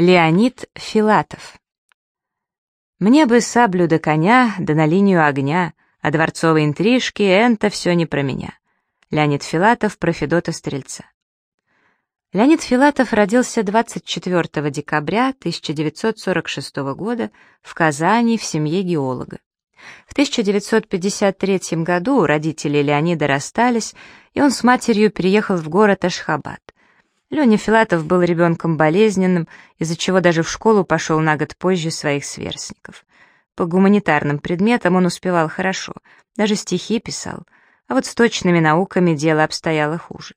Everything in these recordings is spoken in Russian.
Леонид Филатов Мне бы саблю до коня, да на линию огня, а дворцовые интрижки — это все не про меня. Леонид Филатов про Федота Стрельца. Леонид Филатов родился 24 декабря 1946 года в Казани в семье геолога. В 1953 году родители Леонида расстались, и он с матерью переехал в город Ашхабад. Леня Филатов был ребенком болезненным, из-за чего даже в школу пошел на год позже своих сверстников. По гуманитарным предметам он успевал хорошо, даже стихи писал, а вот с точными науками дело обстояло хуже.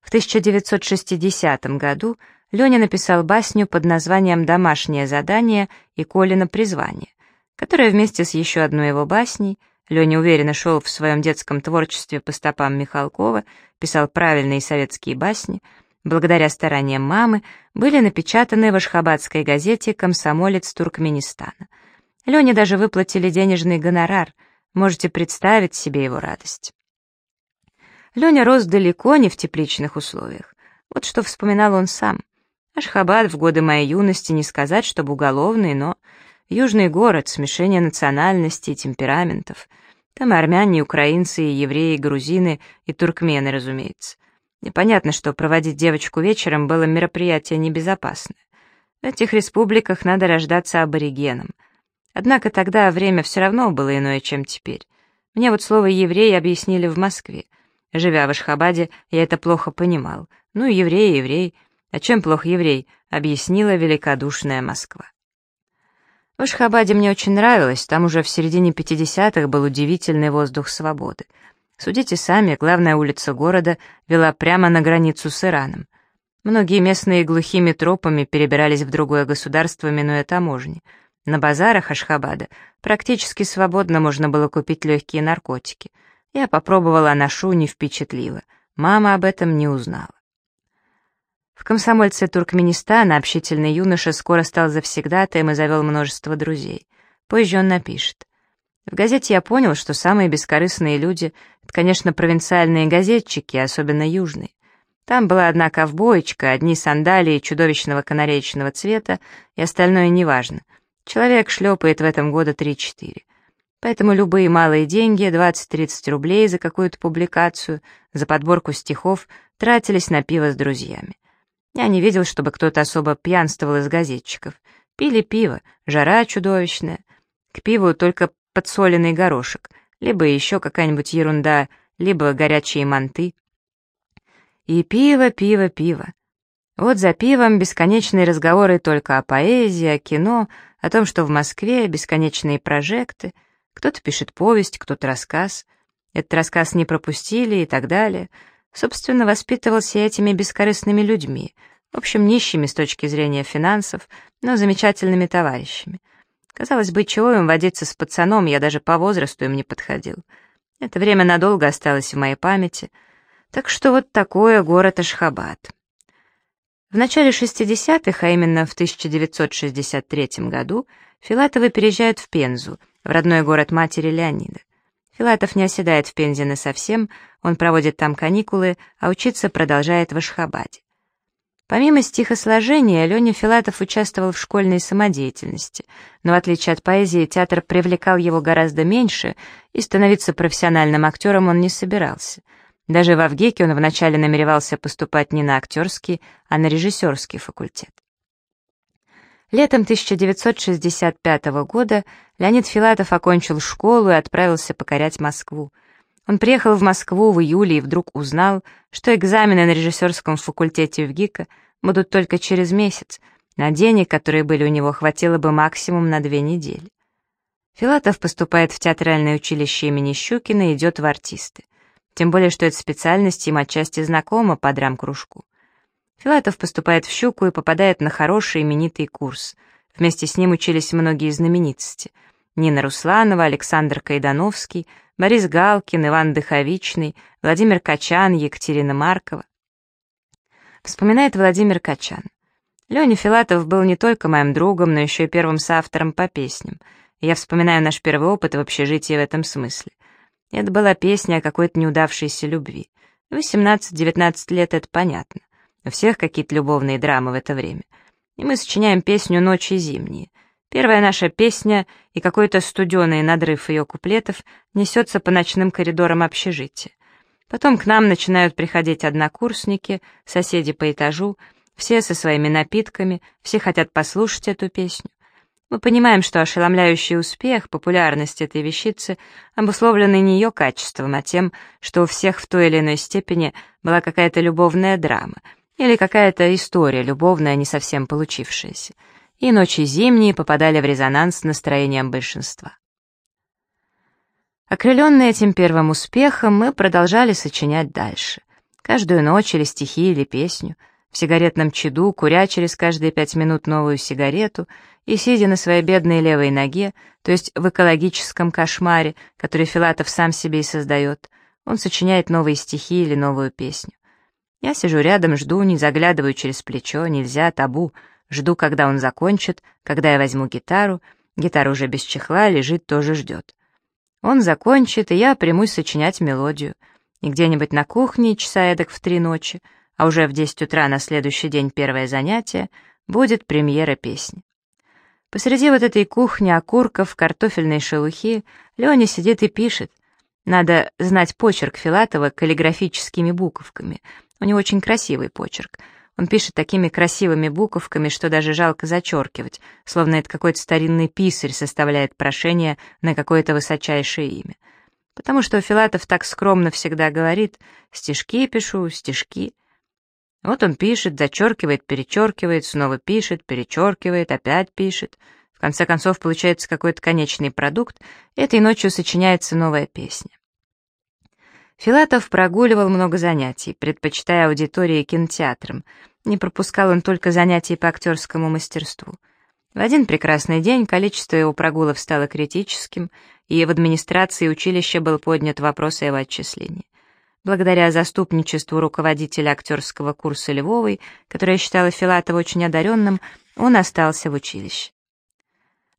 В 1960 году Леня написал басню под названием «Домашнее задание» и «Колина призвание», которая вместе с еще одной его басней Леня уверенно шел в своем детском творчестве по стопам Михалкова, писал правильные советские басни — благодаря стараниям мамы, были напечатаны в ашхабадской газете «Комсомолец Туркменистана». Лене даже выплатили денежный гонорар, можете представить себе его радость. Леня рос далеко не в тепличных условиях. Вот что вспоминал он сам. Ашхабад в годы моей юности не сказать, чтобы уголовный, но южный город, смешение национальностей и темпераментов. Там и армяне, и украинцы, и евреи, и грузины, и туркмены, разумеется. Непонятно, что проводить девочку вечером было мероприятие небезопасное. В этих республиках надо рождаться аборигеном. Однако тогда время все равно было иное, чем теперь. Мне вот слово «еврей» объяснили в Москве. Живя в Ашхабаде, я это плохо понимал. Ну, еврей, еврей. А чем плох еврей? Объяснила великодушная Москва. В Ашхабаде мне очень нравилось, там уже в середине 50-х был удивительный воздух свободы. Судите сами, главная улица города вела прямо на границу с Ираном. Многие местные глухими тропами перебирались в другое государство, минуя таможни. На базарах Ашхабада практически свободно можно было купить легкие наркотики. Я попробовала, ношу, не впечатлила. Мама об этом не узнала. В комсомольце Туркменистана общительный юноша скоро стал завсегдатаем и завел множество друзей. Позже он напишет. В газете я понял, что самые бескорыстные люди — это, конечно, провинциальные газетчики, особенно южные. Там была одна ковбоечка, одни сандалии чудовищного канареечного цвета, и остальное неважно. Человек шлепает в этом года 3-4. Поэтому любые малые деньги, 20-30 рублей за какую-то публикацию, за подборку стихов, тратились на пиво с друзьями. Я не видел, чтобы кто-то особо пьянствовал из газетчиков. Пили пиво, жара чудовищная. К пиву только подсоленный горошек, либо еще какая-нибудь ерунда, либо горячие манты. И пиво, пиво, пиво. Вот за пивом бесконечные разговоры только о поэзии, о кино, о том, что в Москве бесконечные прожекты. Кто-то пишет повесть, кто-то рассказ. Этот рассказ не пропустили и так далее. Собственно, воспитывался этими бескорыстными людьми, в общем, нищими с точки зрения финансов, но замечательными товарищами. Казалось бы, чего им водиться с пацаном, я даже по возрасту им не подходил. Это время надолго осталось в моей памяти. Так что вот такое город Ашхабад. В начале 60-х, а именно в 1963 году, Филатовы переезжают в Пензу, в родной город матери Леонида. Филатов не оседает в Пензе насовсем, он проводит там каникулы, а учиться продолжает в Ашхабаде. Помимо стихосложения, Леня Филатов участвовал в школьной самодеятельности, но в отличие от поэзии, театр привлекал его гораздо меньше, и становиться профессиональным актером он не собирался. Даже в Авгеке он вначале намеревался поступать не на актерский, а на режиссерский факультет. Летом 1965 года Леонид Филатов окончил школу и отправился покорять Москву. Он приехал в Москву в июле и вдруг узнал, что экзамены на режиссерском факультете в ГИКа будут только через месяц, на денег, которые были у него, хватило бы максимум на две недели. Филатов поступает в театральное училище имени Щукина и идет в артисты. Тем более, что эта специальность им отчасти знакома по драм-кружку. Филатов поступает в «Щуку» и попадает на хороший именитый курс. Вместе с ним учились многие знаменитости. Нина Русланова, Александр Кайдановский — Борис Галкин, Иван Дыховичный, Владимир Качан, Екатерина Маркова. Вспоминает Владимир Качан. Леня Филатов был не только моим другом, но еще и первым соавтором по песням. я вспоминаю наш первый опыт в общежитии в этом смысле. Это была песня о какой-то неудавшейся любви. 18-19 лет — это понятно. У всех какие-то любовные драмы в это время. и мы сочиняем песню «Ночи зимние». Первая наша песня и какой-то студеный надрыв ее куплетов несется по ночным коридорам общежития. Потом к нам начинают приходить однокурсники, соседи по этажу, все со своими напитками, все хотят послушать эту песню. Мы понимаем, что ошеломляющий успех, популярность этой вещицы обусловлены не ее качеством, а тем, что у всех в той или иной степени была какая-то любовная драма или какая-то история любовная, не совсем получившаяся. И ночи зимние попадали в резонанс с настроением большинства. Окрыленные этим первым успехом, мы продолжали сочинять дальше. Каждую ночь или стихи, или песню — в сигаретном чаду, куря через каждые пять минут новую сигарету и сидя на своей бедной левой ноге, то есть в экологическом кошмаре, который Филатов сам себе и создает, он сочиняет новые стихи или новую песню. Я сижу рядом, жду, не заглядываю через плечо, нельзя, табу, жду, когда он закончит, когда я возьму гитару, гитара уже без чехла, лежит, тоже ждет. Он закончит, и я примусь сочинять мелодию. И где-нибудь на кухне, часа эдак в три ночи, а уже в 10 утра на следующий день первое занятие, будет премьера песни. Посреди вот этой кухни окурков, картофельной шелухи Леня сидит и пишет. Надо знать почерк Филатова каллиграфическими буковками. У него очень красивый почерк. Он пишет такими красивыми буковками, что даже жалко зачеркивать, словно это какой-то старинный писарь составляет прошение на какое-то высочайшее имя. Потому что Филатов так скромно всегда говорит «стишки пишу, стишки». Вот он пишет, зачеркивает, перечеркивает, снова пишет, перечеркивает, опять пишет. В конце концов, получается какой-то конечный продукт, этой ночью сочиняется новая песня. Филатов прогуливал много занятий, предпочитая аудитории кинотеатрам. Не пропускал он только занятий по актерскому мастерству. В один прекрасный день количество его прогулов стало критическим, и в администрации училища был поднят вопрос о его отчислении. Благодаря заступничеству руководителя актерского курса Львовой, которая считала Филатова очень одаренным, он остался в училище.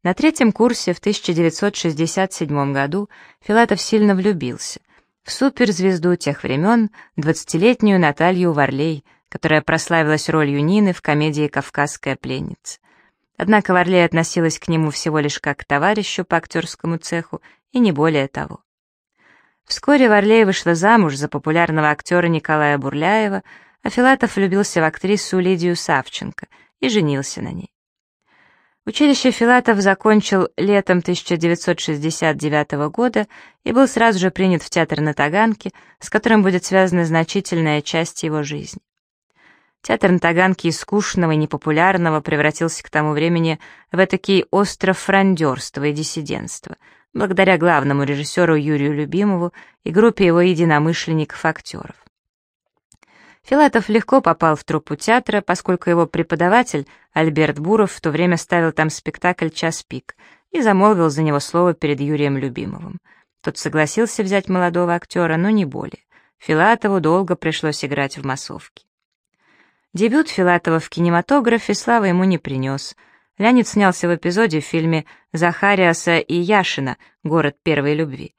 На третьем курсе в 1967 году Филатов сильно влюбился в суперзвезду тех времен, двадцатилетнюю Наталью Варлей, которая прославилась ролью Нины в комедии «Кавказская пленница». Однако Варлей относилась к нему всего лишь как к товарищу по актерскому цеху и не более того. Вскоре Варлей вышла замуж за популярного актера Николая Бурляева, а Филатов влюбился в актрису Лидию Савченко и женился на ней. Училище Филатов закончил летом 1969 года и был сразу же принят в театр на Таганке, с которым будет связана значительная часть его жизни. Театр на Таганке из и непопулярного превратился к тому времени в этакий остров франдерства и диссидентства — благодаря главному режиссеру Юрию Любимову и группе его единомышленников-актеров. Филатов легко попал в труппу театра, поскольку его преподаватель Альберт Буров в то время ставил там спектакль «Час пик» и замолвил за него слово перед Юрием Любимовым. Тот согласился взять молодого актера, но не более. Филатову долго пришлось играть в массовке. Дебют Филатова в кинематографе славы ему не принес — Леонид снялся в эпизоде в фильме Захариаса и Яшина «Город первой любви».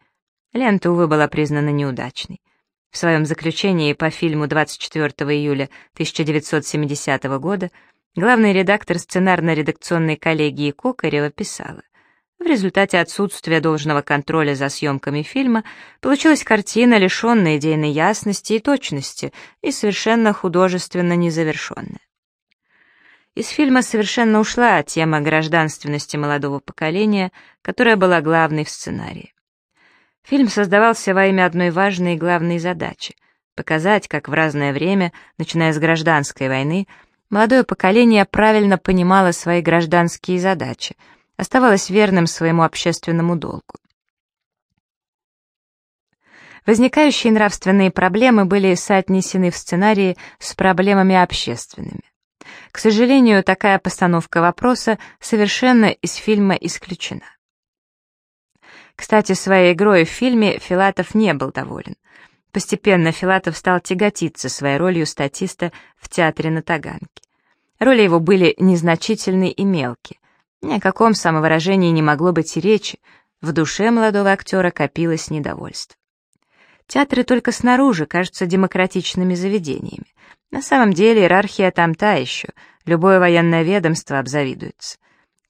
Лента, увы, была признана неудачной. В своем заключении по фильму 24 июля 1970 года главный редактор сценарно-редакционной коллегии Кокарева писала, в результате отсутствия должного контроля за съемками фильма получилась картина, лишенная идейной ясности и точности и совершенно художественно незавершенная. Из фильма совершенно ушла тема гражданственности молодого поколения, которая была главной в сценарии. Фильм создавался во имя одной важной и главной задачи — показать, как в разное время, начиная с гражданской войны, молодое поколение правильно понимало свои гражданские задачи, оставалось верным своему общественному долгу. Возникающие нравственные проблемы были соотнесены в сценарии с проблемами общественными. К сожалению, такая постановка вопроса совершенно из фильма исключена. Кстати, своей игрой в фильме Филатов не был доволен. Постепенно Филатов стал тяготиться своей ролью статиста в театре на Таганке. Роли его были незначительны и мелкие. Ни о каком самовыражении не могло быть и речи. В душе молодого актера копилось недовольство. Театры только снаружи кажутся демократичными заведениями. На самом деле иерархия там та еще, любое военное ведомство обзавидуется.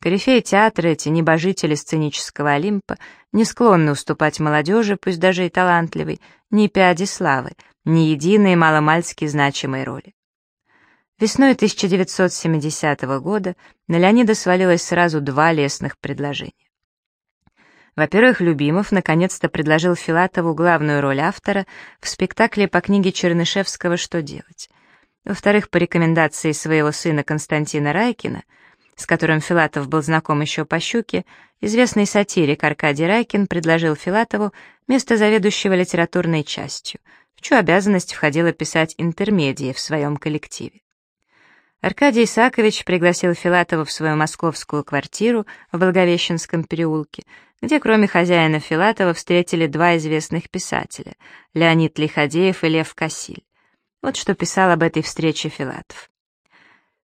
Корифеи театра, эти небожители сценического Олимпа, не склонны уступать молодежи, пусть даже и талантливой, ни пяди славы, ни единой маломальски значимой роли. Весной 1970 года на Леонида свалилось сразу два лестных предложения. Во-первых, Любимов наконец-то предложил Филатову главную роль автора в спектакле по книге Чернышевского «Что делать?». Во-вторых, по рекомендации своего сына Константина Райкина – с которым Филатов был знаком еще по щуке, известный сатирик Аркадий Райкин предложил Филатову место заведующего литературной частью, в чью обязанность входило писать интермедии в своем коллективе. Аркадий Исакович пригласил Филатова в свою московскую квартиру в Благовещенском переулке, где кроме хозяина Филатова встретили два известных писателя — Леонид Лиходеев и Лев Кассиль. Вот что писал об этой встрече Филатов.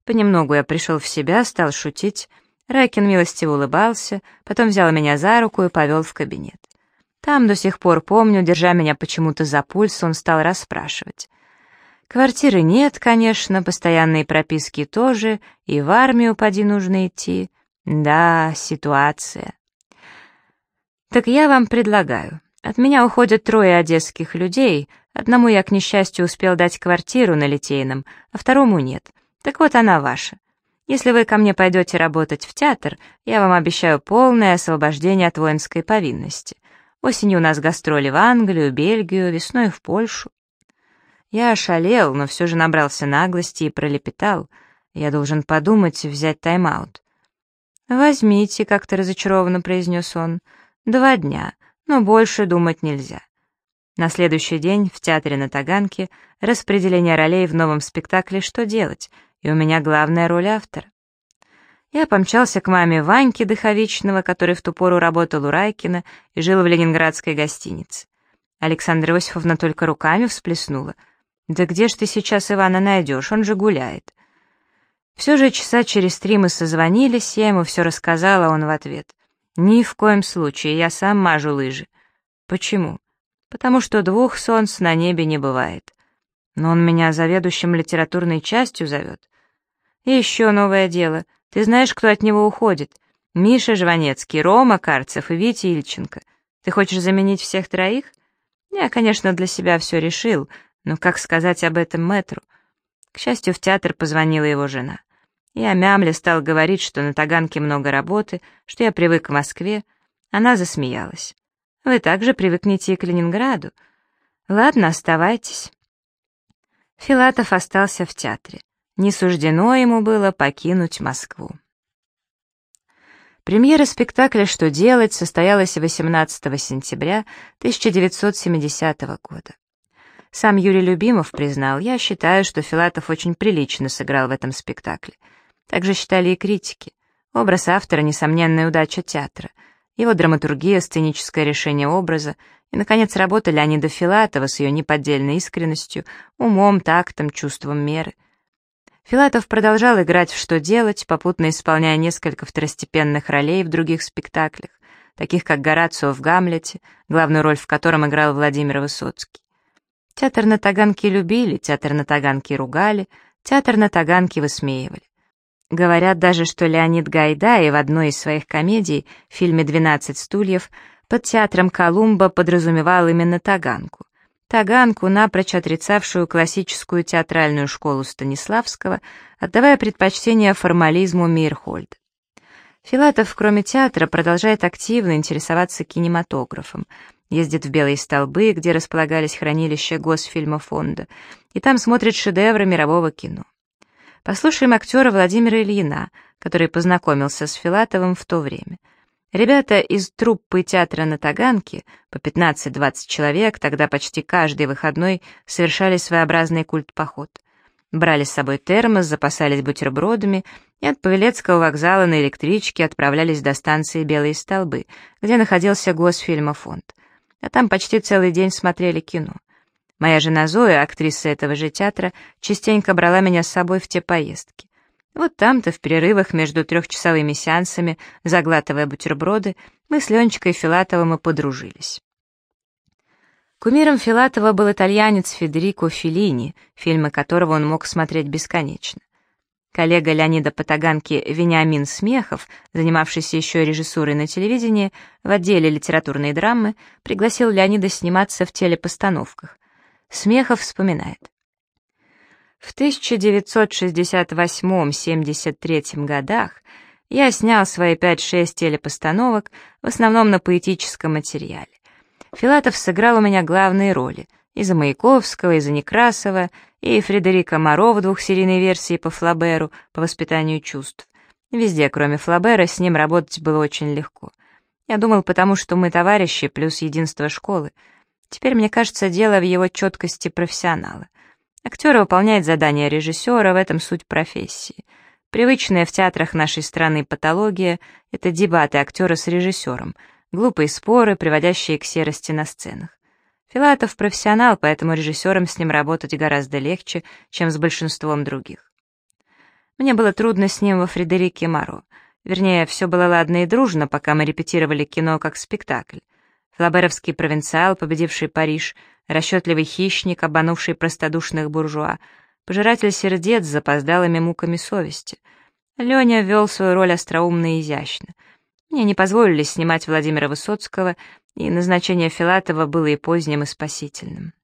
Понемногу я пришел в себя, стал шутить. Райкин милостиво улыбался, потом взял меня за руку и повел в кабинет. Там до сих пор помню, держа меня почему-то за пульс, он стал расспрашивать. Квартиры нет, конечно, постоянные прописки тоже, и в армию поди нужно идти. Да, ситуация. Так я вам предлагаю. От меня уходят трое одесских людей, одному я, к несчастью, успел дать квартиру на Литейном, а второму нет — так вот она ваша. Если вы ко мне пойдете работать в театр, я вам обещаю полное освобождение от воинской повинности. Осенью у нас гастроли в Англию, Бельгию, весной в Польшу. Я ошалел, но все же набрался наглости и пролепетал. Я должен подумать и взять тайм-аут. «Возьмите», — как-то разочарованно произнес он. «Два дня, но больше думать нельзя». На следующий день в театре на Таганке распределение ролей в новом спектакле «Что делать?» и у меня главная роль автора. Я помчался к маме Ваньки Дыховичного, который в ту пору работал у Райкина и жил в ленинградской гостинице. Александра Иосифовна только руками всплеснула. «Да где ж ты сейчас Ивана найдешь? Он же гуляет». Все же часа через три мы созвонились, я ему все рассказала, он в ответ. «Ни в коем случае, я сам мажу лыжи». «Почему?» «Потому что двух солнц на небе не бывает. Но он меня заведующим литературной частью зовет. И еще новое дело. Ты знаешь, кто от него уходит? Миша Жванецкий, Рома Карцев и Витя Ильченко. Ты хочешь заменить всех троих? Я, конечно, для себя все решил, но как сказать об этом мэтру? К счастью, в театр позвонила его жена. Я мямля стал говорить, что на Таганке много работы, что я привык к Москве. Она засмеялась. Вы также привыкнете и к Ленинграду. Ладно, оставайтесь. Филатов остался в театре не суждено ему было покинуть Москву. Премьера спектакля «Что делать» состоялась 18 сентября 1970 года. Сам Юрий Любимов признал, я считаю, что Филатов очень прилично сыграл в этом спектакле. Также считали и критики. Образ автора — несомненная удача театра. Его драматургия, сценическое решение образа и, наконец, работа Леонида Филатова с ее неподдельной искренностью, умом, тактом, чувством меры — Филатов продолжал играть в «Что делать», попутно исполняя несколько второстепенных ролей в других спектаклях, таких как Горацио в «Гамлете», главную роль в котором играл Владимир Высоцкий. Театр на Таганке любили, театр на Таганке ругали, театр на Таганке высмеивали. Говорят даже, что Леонид Гайдай в одной из своих комедий, в фильме «12 стульев», под театром Колумба подразумевал именно Таганку. Таганку, напрочь отрицавшую классическую театральную школу Станиславского, отдавая предпочтение формализму Мирхольда. Филатов, кроме театра, продолжает активно интересоваться кинематографом, ездит в Белые столбы, где располагались хранилища Госфильмофонда, и там смотрит шедевры мирового кино. Послушаем актера Владимира Ильина, который познакомился с Филатовым в то время — Ребята из труппы театра на Таганке, по 15-20 человек, тогда почти каждый выходной совершали своеобразный культ-поход. Брали с собой термос, запасались бутербродами и от Павелецкого вокзала на электричке отправлялись до станции Белые столбы, где находился Госфильмофонд. А там почти целый день смотрели кино. Моя жена Зоя, актриса этого же театра, частенько брала меня с собой в те поездки. Вот там-то, в перерывах между трехчасовыми сеансами, заглатывая бутерброды, мы с Ленчикой Филатовым и подружились. Кумиром Филатова был итальянец Федерико Феллини, фильмы которого он мог смотреть бесконечно. Коллега Леонида Патаганки Вениамин Смехов, занимавшийся еще режиссурой на телевидении в отделе литературной драмы, пригласил Леонида сниматься в телепостановках. Смехов вспоминает. В 1968-73 годах я снял свои 5-6 телепостановок, в основном на поэтическом материале. Филатов сыграл у меня главные роли — и за Маяковского, и за Некрасова, и Фредерика Моро в двухсерийной версии по Флаберу, по воспитанию чувств. Везде, кроме Флабера, с ним работать было очень легко. Я думал, потому что мы товарищи, плюс единство школы. Теперь, мне кажется, дело в его четкости профессионала. Актер выполняет задания режиссера, в этом суть профессии. Привычная в театрах нашей страны патология — это дебаты актера с режиссером, глупые споры, приводящие к серости на сценах. Филатов профессионал, поэтому режиссером с ним работать гораздо легче, чем с большинством других. Мне было трудно с ним во Фредерике Маро. Вернее, все было ладно и дружно, пока мы репетировали кино как спектакль. Флаберовский провинциал, победивший Париж, расчетливый хищник, обманувший простодушных буржуа, пожиратель сердец с запоздалыми муками совести. Леня вел свою роль остроумно и изящно. Мне не позволили снимать Владимира Высоцкого, и назначение Филатова было и поздним, и спасительным.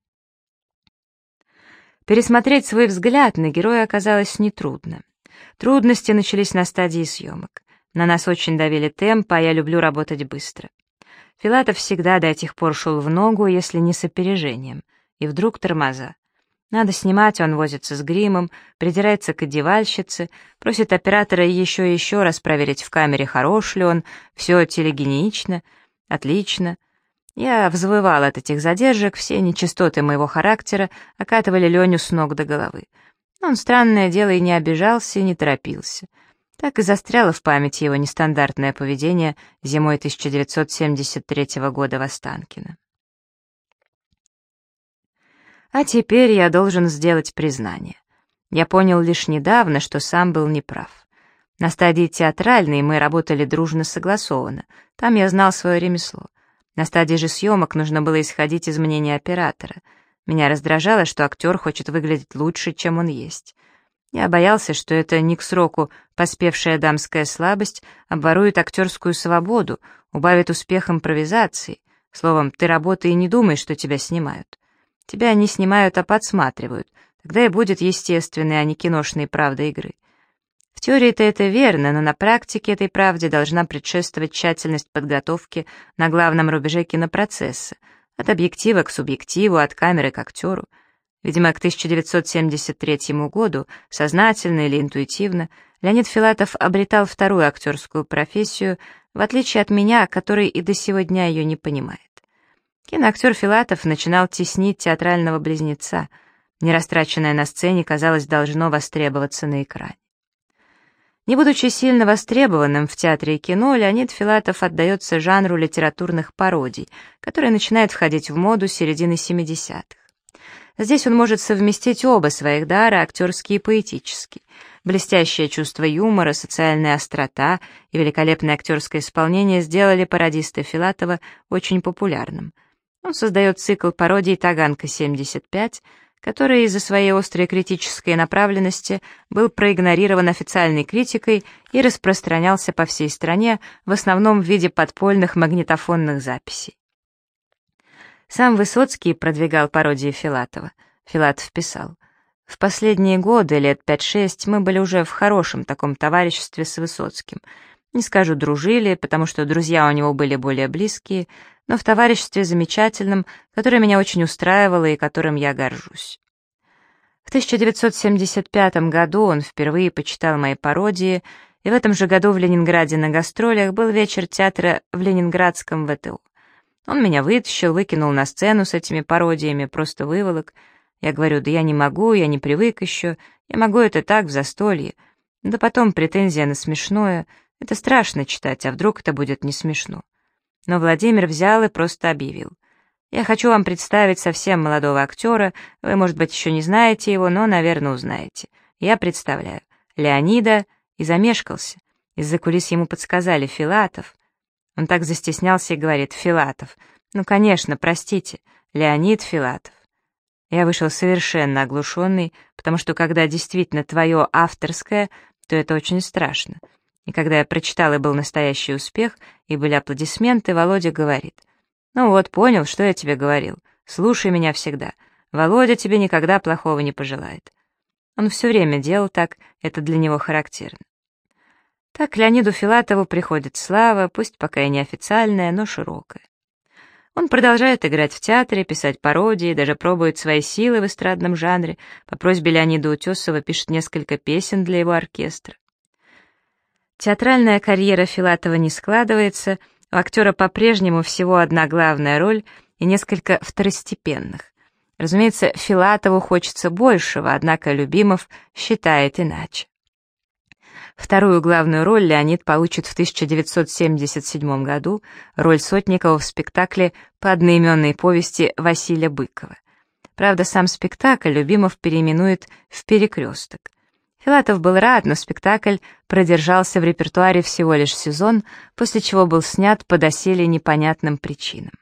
Пересмотреть свой взгляд на героя оказалось нетрудно. Трудности начались на стадии съемок. На нас очень давили темп, а я люблю работать быстро. Филатов всегда до этих пор шел в ногу, если не с опережением. И вдруг тормоза. Надо снимать, он возится с гримом, придирается к одевальщице, просит оператора еще и еще раз проверить в камере, хорош ли он, все телегенично — Отлично. Я взвывал от этих задержек, все нечистоты моего характера окатывали Леню с ног до головы. Но он, странное дело, и не обижался, и не торопился. Так и застряло в памяти его нестандартное поведение зимой 1973 года в Останкино. А теперь я должен сделать признание. Я понял лишь недавно, что сам был неправ. На стадии театральной мы работали дружно согласованно, там я знал свое ремесло. На стадии же съемок нужно было исходить из мнения оператора. Меня раздражало, что актер хочет выглядеть лучше, чем он есть. Я боялся, что это не к сроку поспевшая дамская слабость обворует актерскую свободу, убавит успех импровизации. Словом, ты работай и не думай, что тебя снимают. Тебя не снимают, а подсматривают. Тогда и будет естественной, а не киношной правда игры. В теории-то это верно, но на практике этой правде должна предшествовать тщательность подготовки на главном рубеже кинопроцесса, от объектива к субъективу, от камеры к актеру. Видимо, к 1973 году, сознательно или интуитивно, Леонид Филатов обретал вторую актерскую профессию, в отличие от меня, который и до сего дня ее не понимает. Киноактер Филатов начинал теснить театрального близнеца. Нерастраченное на сцене, казалось, должно востребоваться на экране. Не будучи сильно востребованным в театре и кино, Леонид Филатов отдается жанру литературных пародий, который начинает входить в моду середины 70-х. Здесь он может совместить оба своих дара, актерский и поэтический. Блестящее чувство юмора, социальная острота и великолепное актерское исполнение сделали пародиста Филатова очень популярным. Он создает цикл пародий «Таганка-75», который из-за своей острой критической направленности был проигнорирован официальной критикой и распространялся по всей стране, в основном в виде подпольных магнитофонных записей. Сам Высоцкий продвигал пародии Филатова. Филатов писал, «В последние годы, лет 5-6, мы были уже в хорошем таком товариществе с Высоцким. Не скажу, дружили, потому что друзья у него были более близкие, но в товариществе замечательном, которое меня очень устраивало и которым я горжусь. В 1975 году он впервые почитал мои пародии, и в этом же году в Ленинграде на гастролях был вечер театра в Ленинградском ВТУ. Он меня вытащил, выкинул на сцену с этими пародиями, просто выволок. Я говорю, да я не могу, я не привык еще, я могу это так, в застолье. Да потом претензия на смешное, это страшно читать, а вдруг это будет не смешно. Но Владимир взял и просто объявил. «Я хочу вам представить совсем молодого актера, вы, может быть, еще не знаете его, но, наверное, узнаете. Я представляю. Леонида...» И замешкался. Из-за кулис ему подсказали «Филатов». Он так застеснялся и говорит «Филатов». «Ну, конечно, простите. Леонид Филатов. Я вышел совершенно оглушенный, потому что когда действительно твое авторское, то это очень страшно. И когда я прочитал, и был настоящий успех, и были аплодисменты, Володя говорит, «Ну вот, понял, что я тебе говорил. Слушай меня всегда. Володя тебе никогда плохого не пожелает». Он все время делал так, это для него характерно. Так Леониду Филатову приходит слава, пусть пока и неофициальная, но широкая. Он продолжает играть в театре, писать пародии, даже пробует свои силы в эстрадном жанре. По просьбе Леонида Утесова пишет несколько песен для его оркестра. Театральная карьера Филатова не складывается, у актера по-прежнему всего одна главная роль и несколько второстепенных. Разумеется, Филатову хочется большего, однако Любимов считает иначе. Вторую главную роль Леонид получит в 1977 году, роль Сотникова в спектакле по одноименной повести Василия Быкова. Правда, сам спектакль Любимов переименует в «Перекресток». Филатов был рад, но спектакль продержался в репертуаре всего лишь сезон, после чего был снят по доселе непонятным причинам.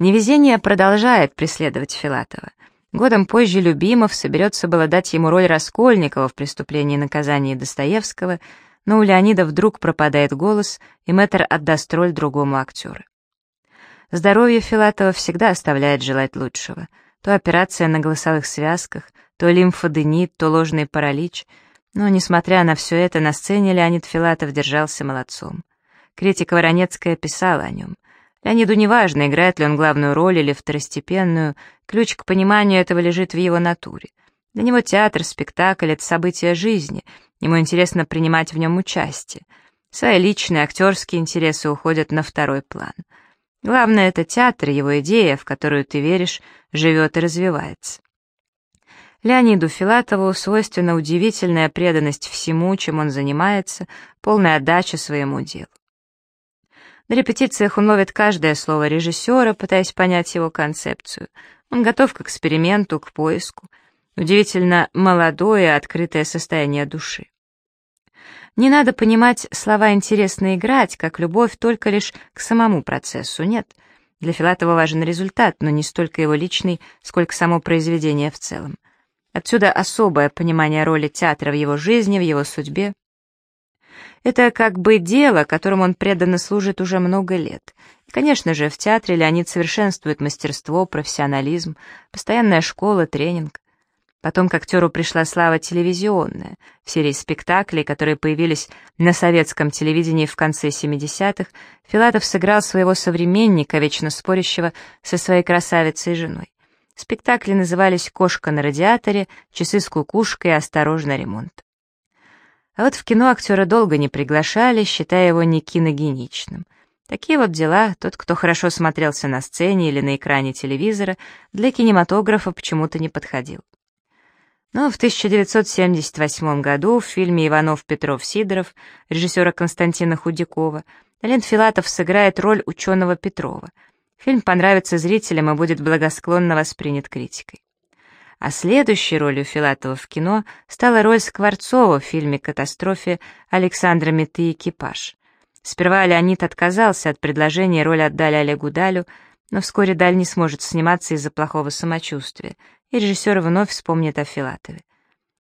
Невезение продолжает преследовать Филатова. Годом позже Любимов соберется было дать ему роль Раскольникова в «Преступлении и наказании» Достоевского, но у Леонида вдруг пропадает голос, и мэтр отдаст роль другому актеру. Здоровье Филатова всегда оставляет желать лучшего. То операция на голосовых связках, то лимфоденит, то ложный паралич. Но, несмотря на все это, на сцене Леонид Филатов держался молодцом. Критика Воронецкая писала о нем. Леониду неважно, играет ли он главную роль или второстепенную, ключ к пониманию этого лежит в его натуре. Для него театр, спектакль — это событие жизни, ему интересно принимать в нем участие. Свои личные актерские интересы уходят на второй план. Главное — это театр, его идея, в которую ты веришь, живет и развивается. Леониду Филатову свойственна удивительная преданность всему, чем он занимается, полная отдача своему делу. На репетициях он ловит каждое слово режиссера, пытаясь понять его концепцию. Он готов к эксперименту, к поиску. Удивительно молодое, открытое состояние души. Не надо понимать слова «интересно играть», как любовь только лишь к самому процессу, нет. Для Филатова важен результат, но не столько его личный, сколько само произведение в целом. Отсюда особое понимание роли театра в его жизни, в его судьбе. Это как бы дело, которому он преданно служит уже много лет. И, конечно же, в театре Леонид совершенствует мастерство, профессионализм, постоянная школа, тренинг. Потом к актеру пришла слава телевизионная. В серии спектаклей, которые появились на советском телевидении в конце 70-х, Филатов сыграл своего современника, вечно спорящего со своей красавицей женой. Спектакли назывались «Кошка на радиаторе», «Часы с кукушкой» и «Осторожно, ремонт». А вот в кино актера долго не приглашали, считая его не киногеничным. Такие вот дела, тот, кто хорошо смотрелся на сцене или на экране телевизора, для кинематографа почему-то не подходил. Но в 1978 году в фильме «Иванов-Петров-Сидоров» режиссера Константина Худякова Леонид Филатов сыграет роль ученого Петрова. Фильм понравится зрителям и будет благосклонно воспринят критикой. А следующей ролью Филатова в кино стала роль Скворцова в фильме «Катастрофе» Александра Меты «Экипаж». Сперва Леонид отказался от предложения, роль отдали Олегу Далю, но вскоре Даль не сможет сниматься из-за плохого самочувствия, и режиссер вновь вспомнит о Филатове.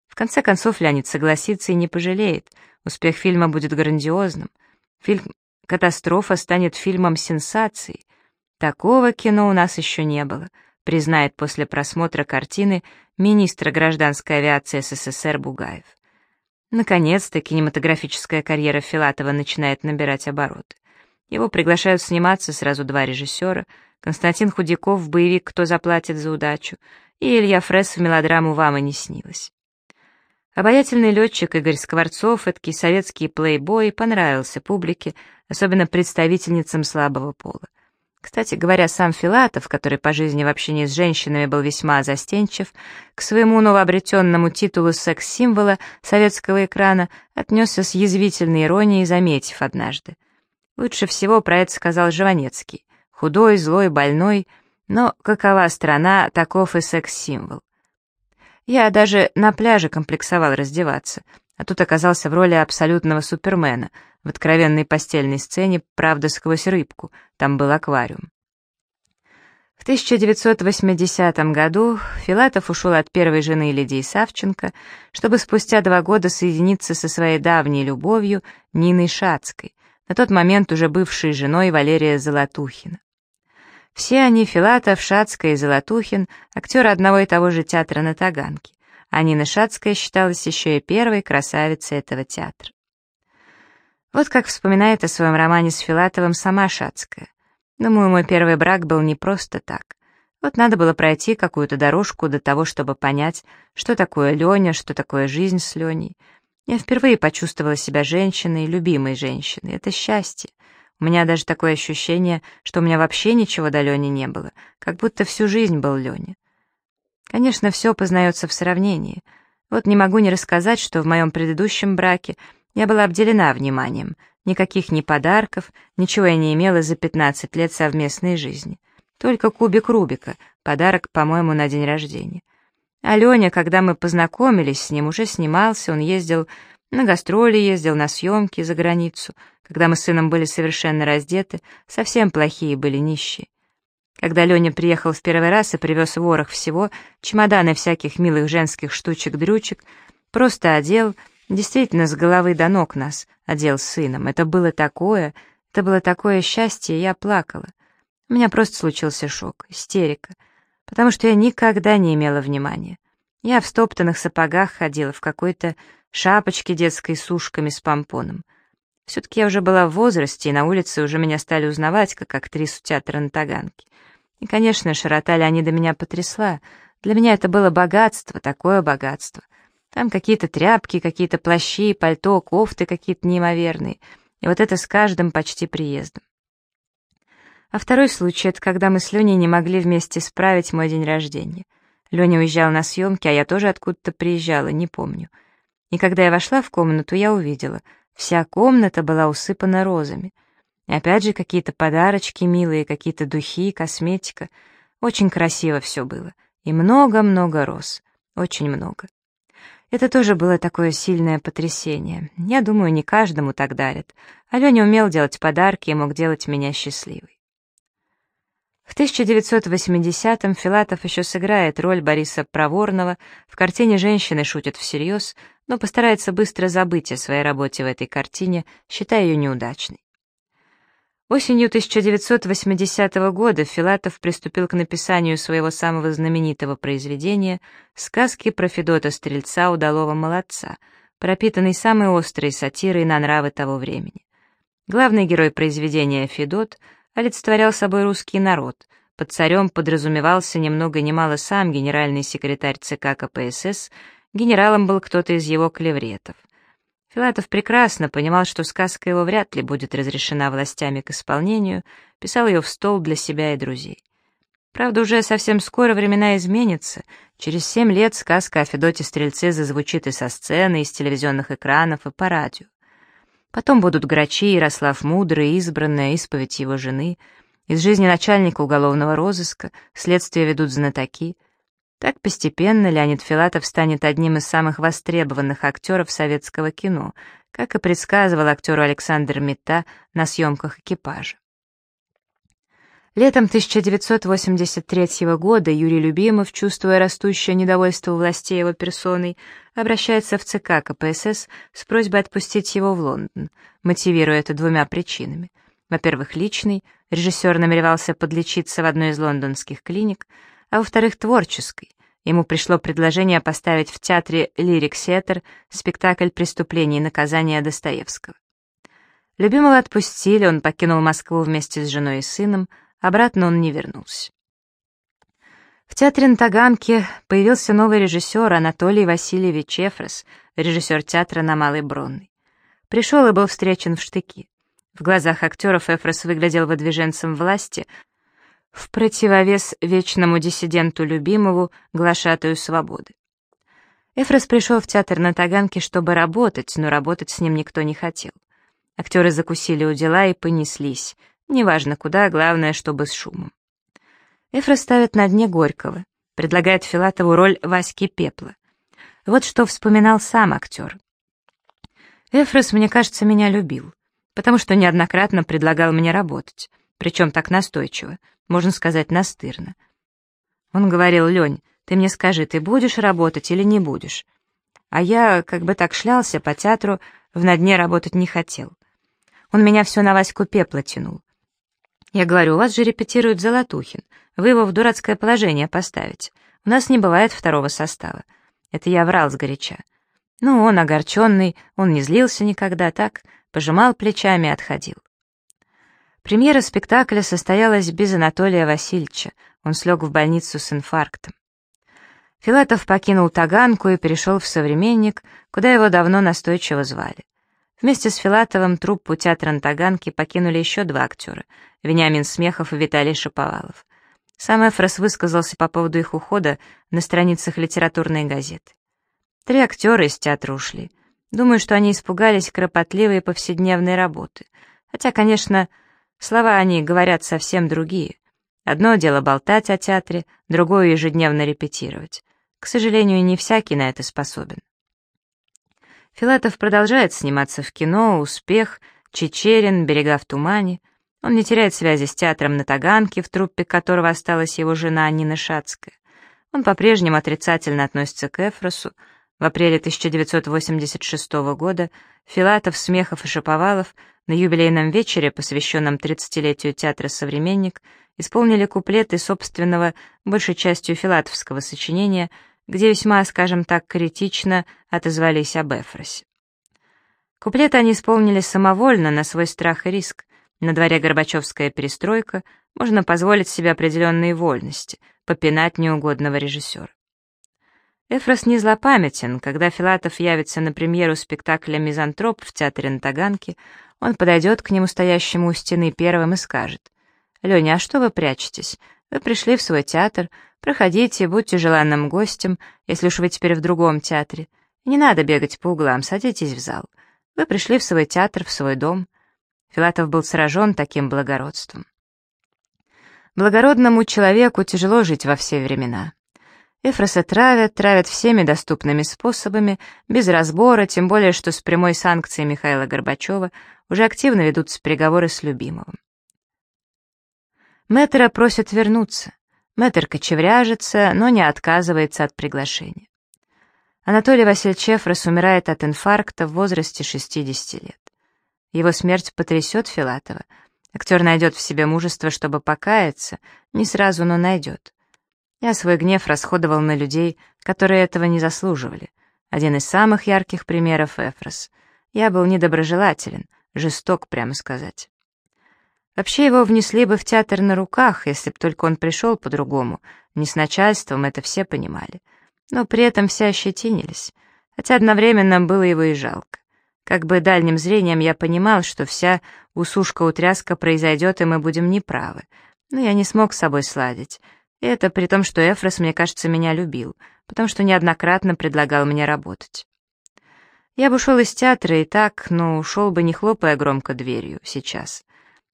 В конце концов Леонид согласится и не пожалеет, успех фильма будет грандиозным. Фильм «Катастрофа» станет фильмом сенсацией. Такого кино у нас еще не было — признает после просмотра картины министра гражданской авиации СССР Бугаев. Наконец-то кинематографическая карьера Филатова начинает набирать обороты. Его приглашают сниматься сразу два режиссера, Константин Худяков в боевик «Кто заплатит за удачу» и Илья Фресс в мелодраму «Вам и не снилось». Обаятельный летчик Игорь Скворцов, эдакий советский плейбой, понравился публике, особенно представительницам слабого пола. Кстати говоря, сам Филатов, который по жизни в общении с женщинами был весьма застенчив, к своему новообретенному титулу секс-символа советского экрана отнесся с язвительной иронией, заметив однажды. Лучше всего про это сказал Жванецкий. Худой, злой, больной, но какова страна, таков и секс-символ. Я даже на пляже комплексовал раздеваться, а тут оказался в роли абсолютного супермена — в откровенной постельной сцене, правда, сквозь рыбку, там был аквариум. В 1980 году Филатов ушел от первой жены Лидии Савченко, чтобы спустя два года соединиться со своей давней любовью Ниной Шацкой, на тот момент уже бывшей женой Валерия Золотухина. Все они, Филатов, Шацкая и Золотухин, актеры одного и того же театра на Таганке, а Нина Шацкая считалась еще и первой красавицей этого театра. Вот как вспоминает о своем романе с Филатовым сама Шацкая. Думаю, мой первый брак был не просто так. Вот надо было пройти какую-то дорожку до того, чтобы понять, что такое Леня, что такое жизнь с Леней. Я впервые почувствовала себя женщиной, любимой женщиной. Это счастье. У меня даже такое ощущение, что у меня вообще ничего до Лени не было, как будто всю жизнь был Леня. Конечно, все познается в сравнении. Вот не могу не рассказать, что в моем предыдущем браке я была обделена вниманием — Никаких ни подарков, ничего я не имела за 15 лет совместной жизни. Только кубик Рубика, подарок, по-моему, на день рождения. А Леня, когда мы познакомились с ним, уже снимался, он ездил на гастроли, ездил на съемки за границу. Когда мы с сыном были совершенно раздеты, совсем плохие были нищие. Когда Леня приехал в первый раз и привез ворох всего, чемоданы всяких милых женских штучек-дрючек, просто одел — Действительно, с головы до ног нас одел сыном. Это было такое, это было такое счастье, я плакала. У меня просто случился шок, истерика, потому что я никогда не имела внимания. Я в стоптанных сапогах ходила, в какой-то шапочке детской с ушками с помпоном. Все-таки я уже была в возрасте, и на улице уже меня стали узнавать, как актрису театра на Таганке. И, конечно, широта Леонида меня потрясла. Для меня это было богатство, такое богатство. Там какие-то тряпки, какие-то плащи, пальто, кофты какие-то неимоверные. И вот это с каждым почти приездом. А второй случай — это когда мы с Леней не могли вместе справить мой день рождения. Леня уезжал на съемки, а я тоже откуда-то приезжала, не помню. И когда я вошла в комнату, я увидела, вся комната была усыпана розами. Опять же какие-то подарочки милые, какие-то духи, косметика. Очень красиво все было. И много-много роз. Очень много. Это тоже было такое сильное потрясение. Я думаю, не каждому так дарят. Аленя умел делать подарки и мог делать меня счастливой. В 1980-м Филатов еще сыграет роль Бориса Проворного, в картине «Женщины шутят всерьез», но постарается быстро забыть о своей работе в этой картине, считая ее неудачной. Осенью 1980 года Филатов приступил к написанию своего самого знаменитого произведения «Сказки про Федота Стрельца удалого молодца», пропитанный самой острой сатирой на нравы того времени. Главный герой произведения Федот олицетворял собой русский народ, под царем подразумевался ни много ни мало сам генеральный секретарь ЦК КПСС, генералом был кто-то из его клевретов — Филатов прекрасно понимал, что сказка его вряд ли будет разрешена властями к исполнению, писал ее в стол для себя и друзей. Правда, уже совсем скоро времена изменятся. Через семь лет сказка о Федоте Стрельце зазвучит и со сцены, и с телевизионных экранов, и по радио. Потом будут грачи, Ярослав Мудрый, избранная, исповедь его жены. Из жизни начальника уголовного розыска следствие ведут знатоки — так постепенно Леонид Филатов станет одним из самых востребованных актеров советского кино, как и предсказывал актеру Александр Митта на съемках «Экипажа». Летом 1983 года Юрий Любимов, чувствуя растущее недовольство властей его персоной, обращается в ЦК КПСС с просьбой отпустить его в Лондон, мотивируя это двумя причинами. Во-первых, личный, режиссер намеревался подлечиться в одной из лондонских клиник — а во-вторых, творческой. Ему пришло предложение поставить в театре «Лирик Сеттер» спектакль «Преступление и наказание» Достоевского. Любимого отпустили, он покинул Москву вместе с женой и сыном, обратно он не вернулся. В театре на Таганке появился новый режиссер Анатолий Васильевич Эфрос, режиссер театра на Малой Бронной. Пришел и был встречен в штыки. В глазах актеров Эфрос выглядел выдвиженцем власти, в противовес вечному диссиденту любимому, глашатую свободы. Эфрос пришел в театр на Таганке, чтобы работать, но работать с ним никто не хотел. Актеры закусили у дела и понеслись. Неважно куда, главное, чтобы с шумом. Эфрос ставит на дне Горького, предлагает Филатову роль Васьки Пепла. Вот что вспоминал сам актер. Эфрос, мне кажется, меня любил, потому что неоднократно предлагал мне работать причем так настойчиво, можно сказать, настырно. Он говорил, «Лень, ты мне скажи, ты будешь работать или не будешь?» А я как бы так шлялся по театру, в на дне работать не хотел. Он меня все на Ваську пепла тянул. Я говорю, у вас же репетирует Золотухин, вы его в дурацкое положение поставите. У нас не бывает второго состава. Это я врал сгоряча. Ну, он огорченный, он не злился никогда, так, пожимал плечами и отходил. Премьера спектакля состоялась без Анатолия Васильевича, он слег в больницу с инфарктом. Филатов покинул Таганку и перешел в «Современник», куда его давно настойчиво звали. Вместе с Филатовым труппу театра на Таганке покинули еще два актера — Вениамин Смехов и Виталий Шаповалов. Сам Эфрос высказался по поводу их ухода на страницах литературной газеты. Три актера из театра ушли. Думаю, что они испугались кропотливой повседневной работы. Хотя, конечно, слова они говорят совсем другие. Одно дело болтать о театре, другое — ежедневно репетировать. К сожалению, не всякий на это способен. Филатов продолжает сниматься в кино «Успех», «Чечерин», «Берега в тумане». Он не теряет связи с театром на Таганке, в труппе которого осталась его жена Нина Шацкая. Он по-прежнему отрицательно относится к Эфросу. В апреле 1986 года Филатов, Смехов и Шаповалов на юбилейном вечере, посвященном 30-летию театра «Современник», исполнили куплеты собственного, большей частью филатовского сочинения где весьма, скажем так, критично отозвались об Эфросе. Куплет они исполнили самовольно, на свой страх и риск. На дворе Горбачевская перестройка, можно позволить себе определенные вольности, попинать неугодного режиссера. Эфрос не злопамятен, когда Филатов явится на премьеру спектакля «Мизантроп» в театре на Таганке, он подойдет к нему, стоящему у стены первым, и скажет, «Леня, а что вы прячетесь? Вы пришли в свой театр, Проходите, будьте желанным гостем, если уж вы теперь в другом театре. не надо бегать по углам, садитесь в зал. Вы пришли в свой театр, в свой дом. Филатов был сражен таким благородством. Благородному человеку тяжело жить во все времена. Эфроса травят, травят всеми доступными способами, без разбора, тем более, что с прямой санкцией Михаила Горбачева уже активно ведутся переговоры с Любимовым. Мэтра просят вернуться. Мэтр кочевряжется, но не отказывается от приглашения. Анатолий Васильевич Эфрос умирает от инфаркта в возрасте 60 лет. Его смерть потрясет Филатова. Актер найдет в себе мужество, чтобы покаяться, не сразу, но найдет. Я свой гнев расходовал на людей, которые этого не заслуживали. Один из самых ярких примеров Эфрос. Я был недоброжелателен, жесток, прямо сказать. Вообще его внесли бы в театр на руках, если б только он пришел по-другому. Не с начальством, это все понимали. Но при этом все ощетинились. Хотя одновременно было его и жалко. Как бы дальним зрением я понимал, что вся усушка-утряска произойдет, и мы будем неправы. Но я не смог с собой сладить. Это при том, что Эфрос, мне кажется, меня любил, потому что неоднократно предлагал мне работать. Я бы ушел из театра и так, но ушел бы, не хлопая громко дверью, сейчас.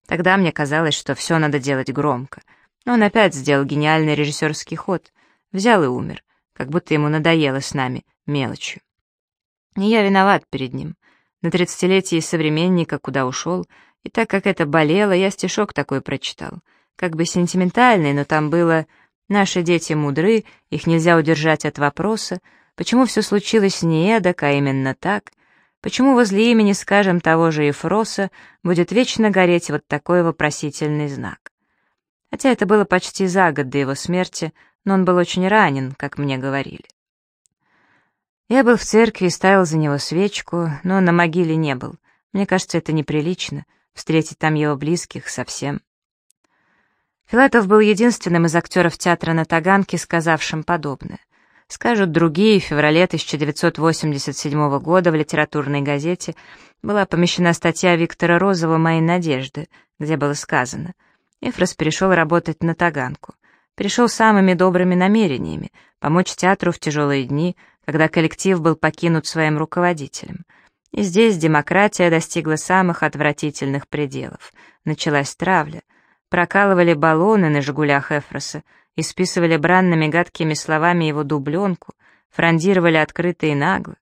Тогда мне казалось, что все надо делать громко. Но он опять сделал гениальный режиссерский ход. Взял и умер, как будто ему надоело с нами мелочью. И я виноват перед ним. На тридцатилетии современника, куда ушел, и так как это болело, я стишок такой прочитал. Как бы сентиментальный, но там было «Наши дети мудры, их нельзя удержать от вопроса, почему все случилось не эдак, а именно так, Почему возле имени, скажем, того же Ефроса будет вечно гореть вот такой вопросительный знак? Хотя это было почти за год до его смерти, но он был очень ранен, как мне говорили. Я был в церкви и ставил за него свечку, но на могиле не был. Мне кажется, это неприлично, встретить там его близких совсем. Филатов был единственным из актеров театра на Таганке, сказавшим подобное. Скажут другие, в феврале 1987 года в литературной газете была помещена статья Виктора Розова «Мои надежды», где было сказано «Эфрос перешел работать на Таганку. Перешел самыми добрыми намерениями помочь театру в тяжелые дни, когда коллектив был покинут своим руководителем. И здесь демократия достигла самых отвратительных пределов. Началась травля. Прокалывали баллоны на «Жигулях» Эфроса, исписывали бранными гадкими словами его дубленку, фрондировали открыто и нагло.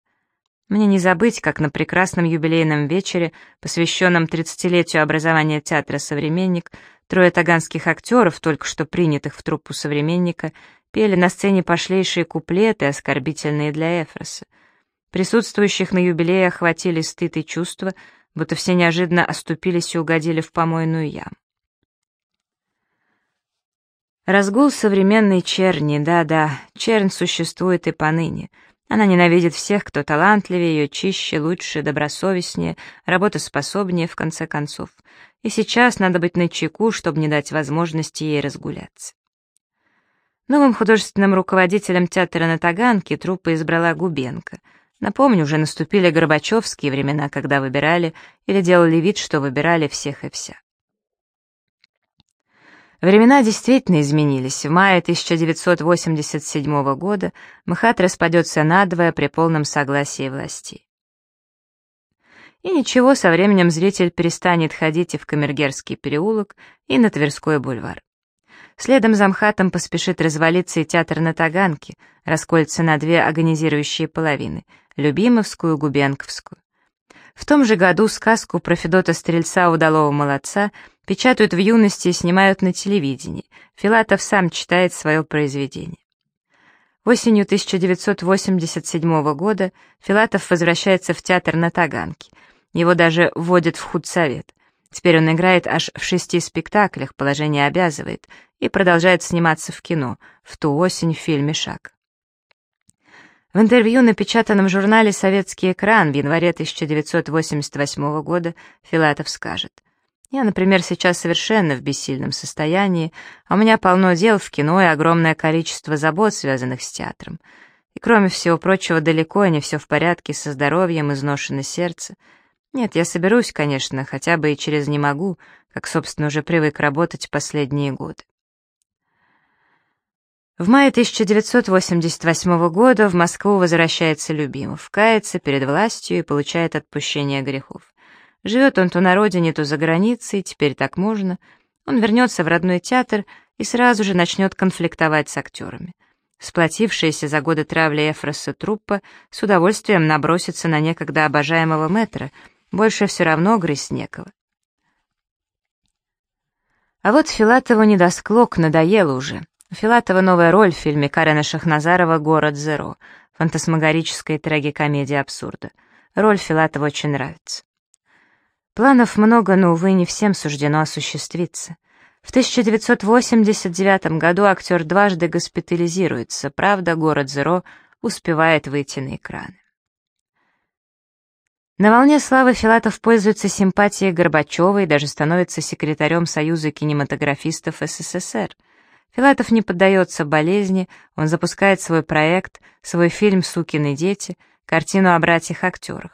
Мне не забыть, как на прекрасном юбилейном вечере, посвященном 30-летию образования театра «Современник», Трое таганских актеров, только что принятых в труппу современника, пели на сцене пошлейшие куплеты, оскорбительные для Эфроса. Присутствующих на юбилее охватили стыд и чувства, будто все неожиданно оступились и угодили в помойную яму. Разгул современной черни, да-да, чернь существует и поныне. Она ненавидит всех, кто талантливее ее, чище, лучше, добросовестнее, работоспособнее, в конце концов. И сейчас надо быть начеку, чтобы не дать возможности ей разгуляться. Новым художественным руководителем театра на Таганке труппа избрала Губенко. Напомню, уже наступили Горбачевские времена, когда выбирали или делали вид, что выбирали всех и вся. Времена действительно изменились. В мае 1987 года МХАТ распадется надвое при полном согласии властей. И ничего, со временем зритель перестанет ходить и в Камергерский переулок, и на Тверской бульвар. Следом за МХАТом поспешит развалиться и театр на Таганке, расколется на две агонизирующие половины — Любимовскую и Губенковскую. В том же году сказку про Федота Стрельца удалого молодца печатают в юности и снимают на телевидении. Филатов сам читает свое произведение. Осенью 1987 года Филатов возвращается в театр на Таганке. Его даже вводят в худсовет. Теперь он играет аж в шести спектаклях, положение обязывает, и продолжает сниматься в кино, в ту осень в фильме «Шаг». В интервью, напечатанном в журнале «Советский экран» в январе 1988 года, Филатов скажет, «Я, например, сейчас совершенно в бессильном состоянии, а у меня полно дел в кино и огромное количество забот, связанных с театром. И, кроме всего прочего, далеко не все в порядке со здоровьем, изношено сердце. Нет, я соберусь, конечно, хотя бы и через «не могу», как, собственно, уже привык работать последние годы. В мае 1988 года в Москву возвращается Любимов, кается перед властью и получает отпущение грехов. Живет он то на родине, то за границей, теперь так можно. Он вернется в родной театр и сразу же начнет конфликтовать с актерами. Сплотившаяся за годы травли Эфроса труппа с удовольствием набросится на некогда обожаемого мэтра, больше все равно грызть некого. А вот Филатову недосклок надоело уже. Филатова новая роль в фильме Карена Шахназарова «Город Зеро», фантасмагорическая трагикомедия абсурда. Роль Филатова очень нравится. Планов много, но, увы, не всем суждено осуществиться. В 1989 году актер дважды госпитализируется, правда, «Город Зеро» успевает выйти на экраны. На волне славы Филатов пользуется симпатией Горбачева и даже становится секретарем Союза кинематографистов СССР — Филатов не поддается болезни, он запускает свой проект, свой фильм «Сукины дети», картину о братьях-актерах.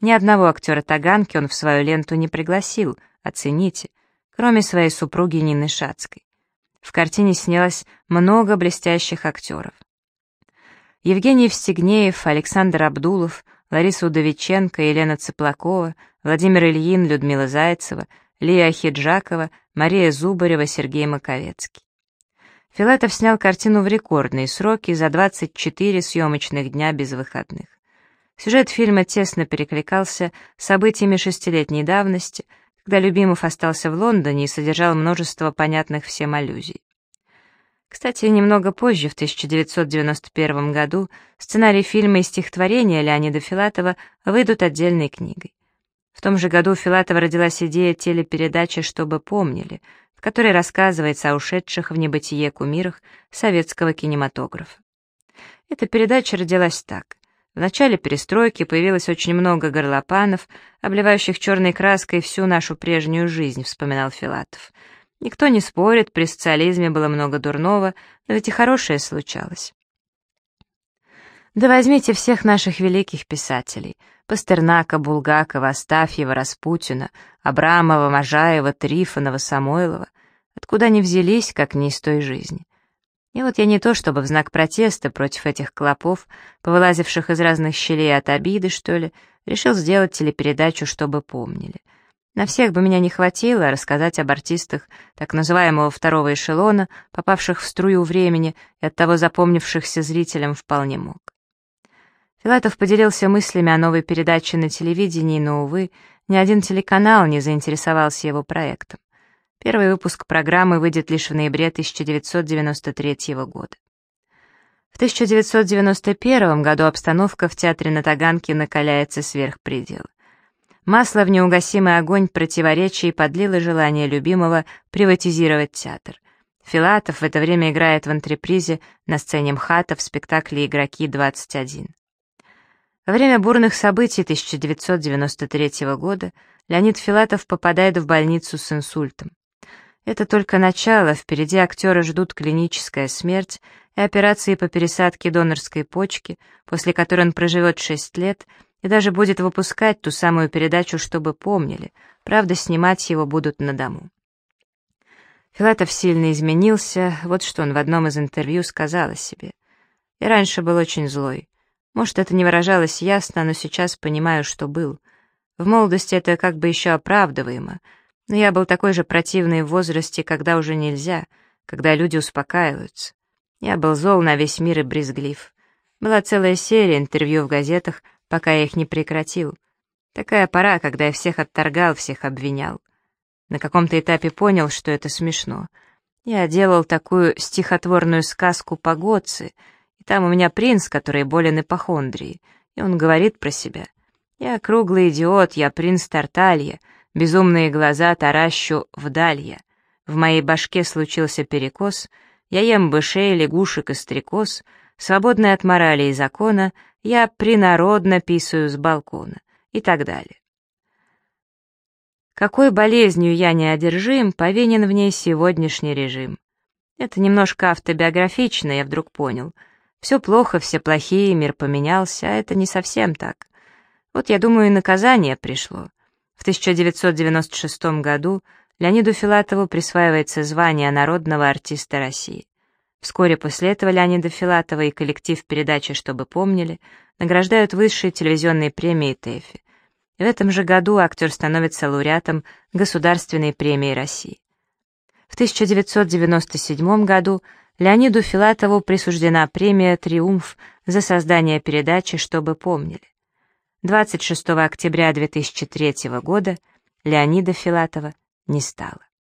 Ни одного актера Таганки он в свою ленту не пригласил, оцените, кроме своей супруги Нины Шацкой. В картине снялось много блестящих актеров. Евгений Евстигнеев, Александр Абдулов, Лариса Удовиченко, Елена Цыплакова, Владимир Ильин, Людмила Зайцева, Лия Хиджакова, Мария Зубарева, Сергей Маковецкий. Филатов снял картину в рекордные сроки за 24 съемочных дня без выходных. Сюжет фильма тесно перекликался с событиями шестилетней давности, когда Любимов остался в Лондоне и содержал множество понятных всем аллюзий. Кстати, немного позже, в 1991 году, сценарий фильма и стихотворения Леонида Филатова выйдут отдельной книгой. В том же году у Филатова родилась идея телепередачи «Чтобы помнили», в которой рассказывается о ушедших в небытие кумирах советского кинематографа. Эта передача родилась так. В начале перестройки появилось очень много горлопанов, обливающих черной краской всю нашу прежнюю жизнь, вспоминал Филатов. Никто не спорит, при социализме было много дурного, но ведь и хорошее случалось. Да возьмите всех наших великих писателей — Пастернака, Булгакова, Астафьева, Распутина, Абрамова, Можаева, Трифонова, Самойлова. Откуда они взялись, как не из той жизни? И вот я не то чтобы в знак протеста против этих клопов, повылазивших из разных щелей от обиды, что ли, решил сделать телепередачу, чтобы помнили. На всех бы меня не хватило рассказать об артистах так называемого второго эшелона, попавших в струю времени и оттого запомнившихся зрителям вполне мог. Филатов поделился мыслями о новой передаче на телевидении, но, увы, ни один телеканал не заинтересовался его проектом. Первый выпуск программы выйдет лишь в ноябре 1993 года. В 1991 году обстановка в театре на Таганке накаляется сверх предела. Масло в неугасимый огонь противоречий подлило желание любимого приватизировать театр. Филатов в это время играет в антрепризе на сцене МХАТа в спектакле «Игроки-21». Во время бурных событий 1993 года Леонид Филатов попадает в больницу с инсультом. Это только начало, впереди актера ждут клиническая смерть и операции по пересадке донорской почки, после которой он проживет 6 лет и даже будет выпускать ту самую передачу, чтобы помнили, правда, снимать его будут на дому. Филатов сильно изменился, вот что он в одном из интервью сказал о себе. «Я раньше был очень злой. Может, это не выражалось ясно, но сейчас понимаю, что был. В молодости это как бы еще оправдываемо, но я был такой же противный в возрасте, когда уже нельзя, когда люди успокаиваются. Я был зол на весь мир и брезглив. Была целая серия интервью в газетах, пока я их не прекратил. Такая пора, когда я всех отторгал, всех обвинял. На каком-то этапе понял, что это смешно. Я делал такую стихотворную сказку по Гоце, и там у меня принц, который болен ипохондрией, и он говорит про себя. «Я круглый идиот, я принц Тарталья, Безумные глаза таращу вдаль я. В моей башке случился перекос, я ем бышей, лягушек и стрекоз, свободный от морали и закона, я принародно писаю с балкона и так далее. Какой болезнью я не одержим, повинен в ней сегодняшний режим. Это немножко автобиографично, я вдруг понял. Все плохо, все плохие, мир поменялся, а это не совсем так. Вот я думаю, наказание пришло. В 1996 году Леониду Филатову присваивается звание народного артиста России. Вскоре после этого Леонида Филатова и коллектив передачи «Чтобы помнили» награждают высшей телевизионной премией ТЭФИ. В этом же году актер становится лауреатом Государственной премии России. В 1997 году Леониду Филатову присуждена премия «Триумф» за создание передачи «Чтобы помнили». 26 октября 2003 года Леонида Филатова не стало.